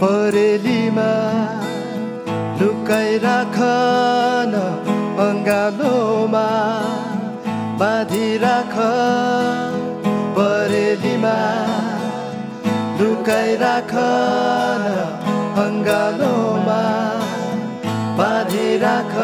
परेलीमा लुकाइराख न अङ्गालोमा बाँधिराख परेलीमा लुकाइराख न अङ्गालोमा बाँधिराख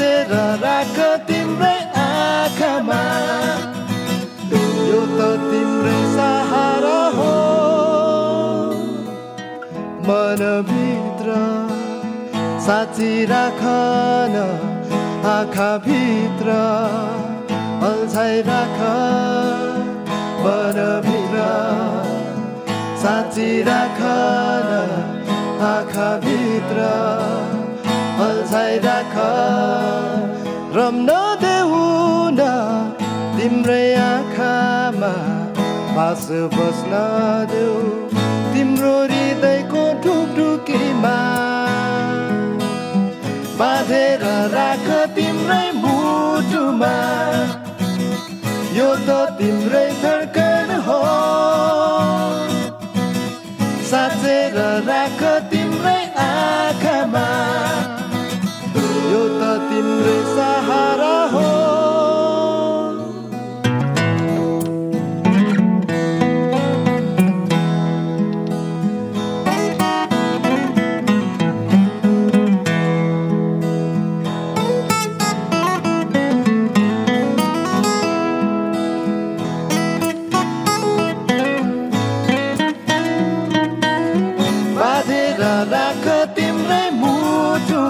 साँचेर राख तिम्रै आँखामा यो त तिम्रै सहारा हो मनभित्र साँची राख न आँखाभित्र अल्झाइ राख मनभित्र साँची राख न आँखाभित्र अल्झाइ राख रम्न न तिम्रै आँखामा बास बस्न देऊ। तिम्रो हृदयको ढुकढुकीमा बाँधेर राख तिम्रै मुटुमा। यो त तिम्रै धड्कन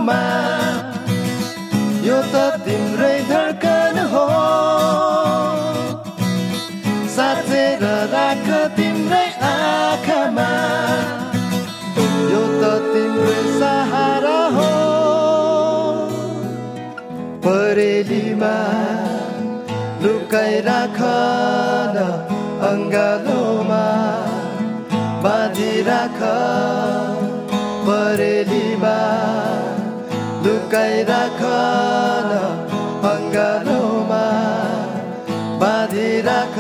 मुटुमा यो त तिम्रै धड्कन हो। साँचेर राख तिम्रै आँखामा। यो त तिम्रै सहारा हो। परेलीमा लुकाइराख न अङ्गालोमा। बाँधिराख परेलीमा लुकाइराख अङ्गालोमा बाँधिराख